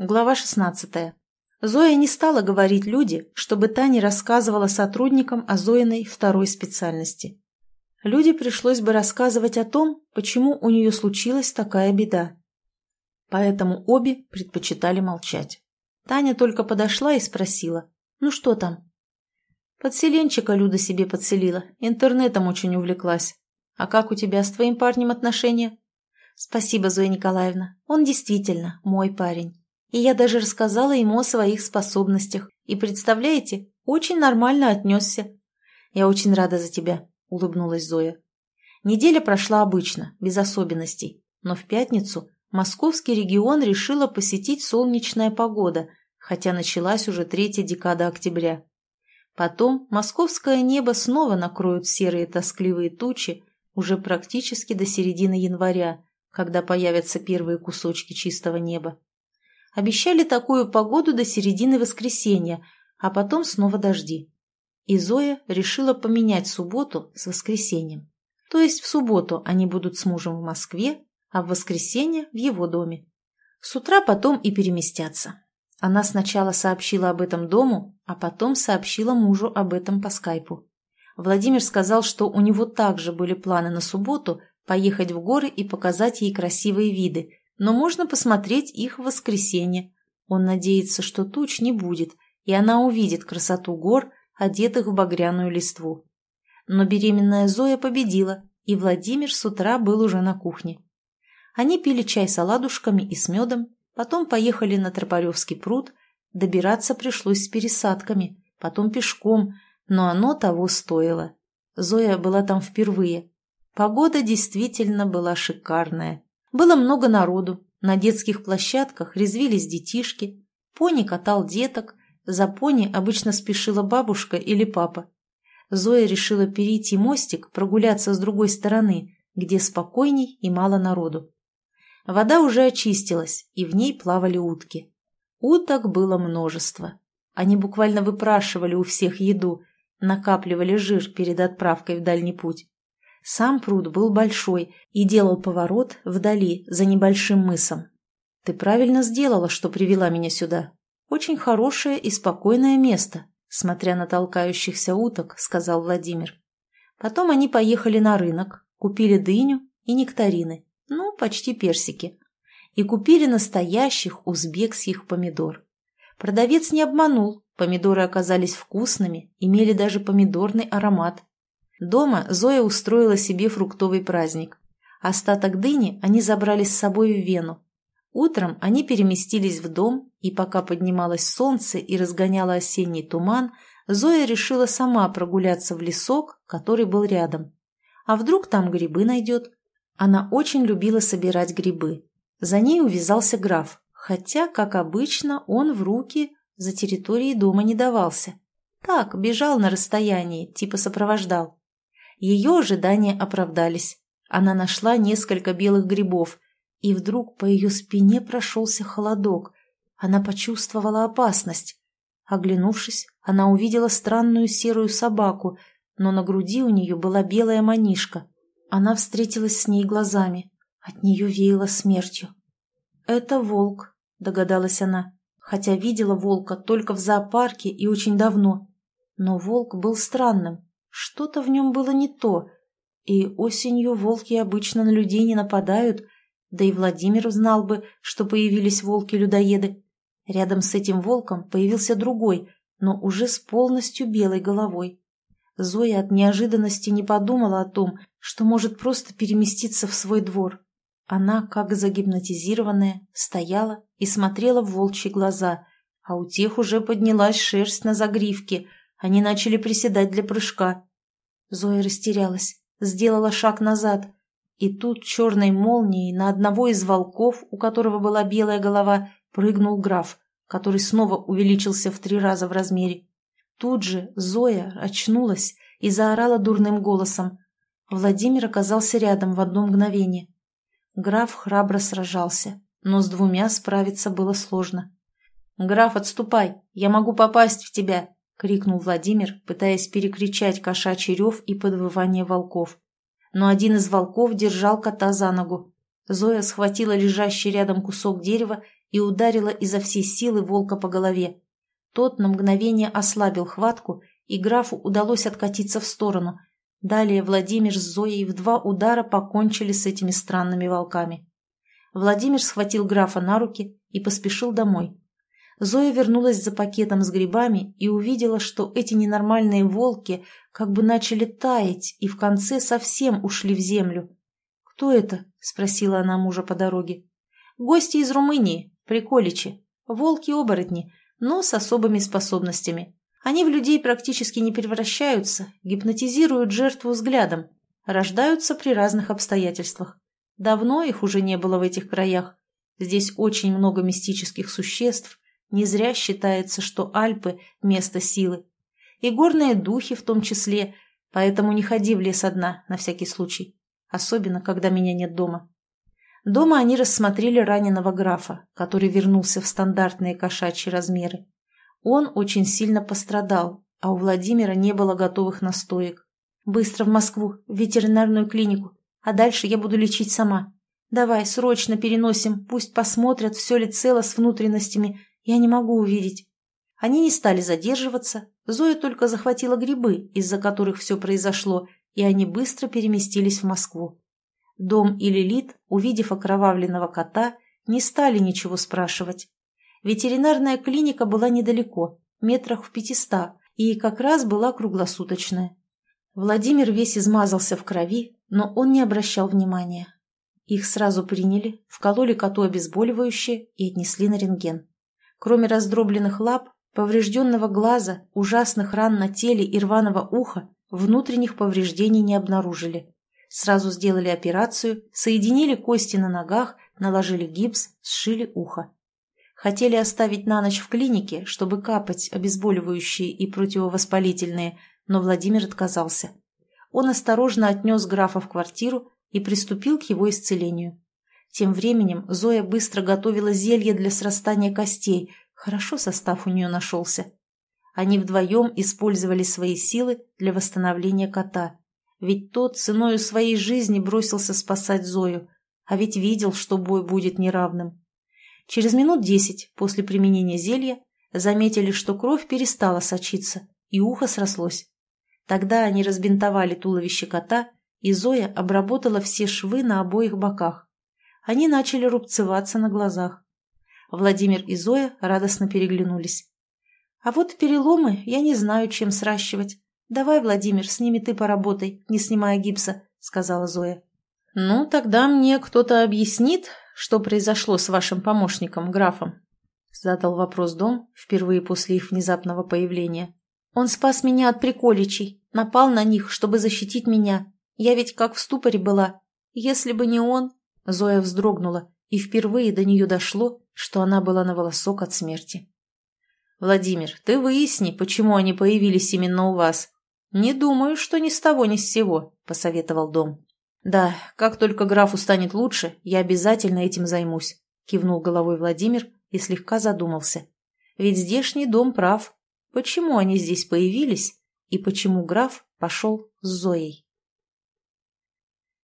Глава 16. Зоя не стала говорить люди, чтобы та не рассказывала сотрудникам о Зоиной второй специальности. Люди пришлось бы рассказывать о том, почему у нее случилась такая беда. Поэтому обе предпочитали молчать. Таня только подошла и спросила, «Ну что там?» «Подселенчика Люда себе подселила, интернетом очень увлеклась. А как у тебя с твоим парнем отношения?» «Спасибо, Зоя Николаевна, он действительно мой парень». И я даже рассказала ему о своих способностях. И, представляете, очень нормально отнесся. «Я очень рада за тебя», — улыбнулась Зоя. Неделя прошла обычно, без особенностей. Но в пятницу московский регион решила посетить солнечная погода, хотя началась уже третья декада октября. Потом московское небо снова накроют серые тоскливые тучи уже практически до середины января, когда появятся первые кусочки чистого неба. Обещали такую погоду до середины воскресенья, а потом снова дожди. И Зоя решила поменять субботу с воскресеньем. То есть в субботу они будут с мужем в Москве, а в воскресенье в его доме. С утра потом и переместятся. Она сначала сообщила об этом дому, а потом сообщила мужу об этом по скайпу. Владимир сказал, что у него также были планы на субботу поехать в горы и показать ей красивые виды, но можно посмотреть их в воскресенье. Он надеется, что туч не будет, и она увидит красоту гор, одетых в багряную листву. Но беременная Зоя победила, и Владимир с утра был уже на кухне. Они пили чай с оладушками и с медом, потом поехали на Тропаревский пруд, добираться пришлось с пересадками, потом пешком, но оно того стоило. Зоя была там впервые. Погода действительно была шикарная. Было много народу, на детских площадках резвились детишки, пони катал деток, за пони обычно спешила бабушка или папа. Зоя решила перейти мостик, прогуляться с другой стороны, где спокойней и мало народу. Вода уже очистилась, и в ней плавали утки. Уток было множество. Они буквально выпрашивали у всех еду, накапливали жир перед отправкой в дальний путь. Сам пруд был большой и делал поворот вдали, за небольшим мысом. «Ты правильно сделала, что привела меня сюда. Очень хорошее и спокойное место», смотря на толкающихся уток, сказал Владимир. Потом они поехали на рынок, купили дыню и нектарины, ну, почти персики, и купили настоящих узбекских помидор. Продавец не обманул, помидоры оказались вкусными, имели даже помидорный аромат. Дома Зоя устроила себе фруктовый праздник. Остаток дыни они забрали с собой в Вену. Утром они переместились в дом, и пока поднималось солнце и разгоняло осенний туман, Зоя решила сама прогуляться в лесок, который был рядом. А вдруг там грибы найдет? Она очень любила собирать грибы. За ней увязался граф, хотя, как обычно, он в руки за территорией дома не давался. Так, бежал на расстоянии, типа сопровождал. Ее ожидания оправдались. Она нашла несколько белых грибов, и вдруг по ее спине прошелся холодок. Она почувствовала опасность. Оглянувшись, она увидела странную серую собаку, но на груди у нее была белая манишка. Она встретилась с ней глазами. От нее веяло смертью. «Это волк», — догадалась она, хотя видела волка только в зоопарке и очень давно. Но волк был странным. Что-то в нем было не то. И осенью волки обычно на людей не нападают, да и Владимир знал бы, что появились волки-людоеды. Рядом с этим волком появился другой, но уже с полностью белой головой. Зоя от неожиданности не подумала о том, что может просто переместиться в свой двор. Она, как загипнотизированная, стояла и смотрела в волчьи глаза, а у тех уже поднялась шерсть на загривке – они начали приседать для прыжка. Зоя растерялась, сделала шаг назад. И тут черной молнией на одного из волков, у которого была белая голова, прыгнул граф, который снова увеличился в три раза в размере. Тут же Зоя очнулась и заорала дурным голосом. Владимир оказался рядом в одно мгновение. Граф храбро сражался, но с двумя справиться было сложно. «Граф, отступай! Я могу попасть в тебя!» — крикнул Владимир, пытаясь перекричать кошачий рев и подвывание волков. Но один из волков держал кота за ногу. Зоя схватила лежащий рядом кусок дерева и ударила изо всей силы волка по голове. Тот на мгновение ослабил хватку, и графу удалось откатиться в сторону. Далее Владимир с Зоей в два удара покончили с этими странными волками. Владимир схватил графа на руки и поспешил домой. Зоя вернулась за пакетом с грибами и увидела, что эти ненормальные волки как бы начали таять и в конце совсем ушли в землю. «Кто это?» – спросила она мужа по дороге. «Гости из Румынии, приколичи. Волки-оборотни, но с особыми способностями. Они в людей практически не превращаются, гипнотизируют жертву взглядом, рождаются при разных обстоятельствах. Давно их уже не было в этих краях. Здесь очень много мистических существ, не зря считается, что Альпы – место силы. И горные духи в том числе, поэтому не ходи в лес одна, на всякий случай. Особенно, когда меня нет дома. Дома они рассмотрели раненого графа, который вернулся в стандартные кошачьи размеры. Он очень сильно пострадал, а у Владимира не было готовых настоек. «Быстро в Москву, в ветеринарную клинику, а дальше я буду лечить сама. Давай, срочно переносим, пусть посмотрят, все ли цело с внутренностями, я не могу увидеть. Они не стали задерживаться. Зоя только захватила грибы, из-за которых все произошло, и они быстро переместились в Москву. Дом и Лилит, увидев окровавленного кота, не стали ничего спрашивать. Ветеринарная клиника была недалеко, метрах в пятиста, и как раз была круглосуточная. Владимир весь измазался в крови, но он не обращал внимания. Их сразу приняли, вкололи коту обезболивающее и отнесли на рентген. Кроме раздробленных лап, поврежденного глаза, ужасных ран на теле и рваного уха, внутренних повреждений не обнаружили. Сразу сделали операцию, соединили кости на ногах, наложили гипс, сшили ухо. Хотели оставить на ночь в клинике, чтобы капать обезболивающие и противовоспалительные, но Владимир отказался. Он осторожно отнес графа в квартиру и приступил к его исцелению. Тем временем Зоя быстро готовила зелье для срастания костей. Хорошо состав у нее нашелся. Они вдвоем использовали свои силы для восстановления кота. Ведь тот ценою своей жизни бросился спасать Зою, а ведь видел, что бой будет неравным. Через минут десять после применения зелья заметили, что кровь перестала сочиться, и ухо срослось. Тогда они разбинтовали туловище кота, и Зоя обработала все швы на обоих боках. Они начали рубцеваться на глазах. Владимир и Зоя радостно переглянулись. «А вот переломы я не знаю, чем сращивать. Давай, Владимир, с ними ты поработай, не снимая гипса», — сказала Зоя. «Ну, тогда мне кто-то объяснит, что произошло с вашим помощником, графом?» — задал вопрос Дом впервые после их внезапного появления. «Он спас меня от приколичей, напал на них, чтобы защитить меня. Я ведь как в ступоре была. Если бы не он...» Зоя вздрогнула, и впервые до нее дошло, что она была на волосок от смерти. «Владимир, ты выясни, почему они появились именно у вас. Не думаю, что ни с того, ни с сего», — посоветовал дом. «Да, как только графу станет лучше, я обязательно этим займусь», — кивнул головой Владимир и слегка задумался. «Ведь здешний дом прав. Почему они здесь появились и почему граф пошел с Зоей?»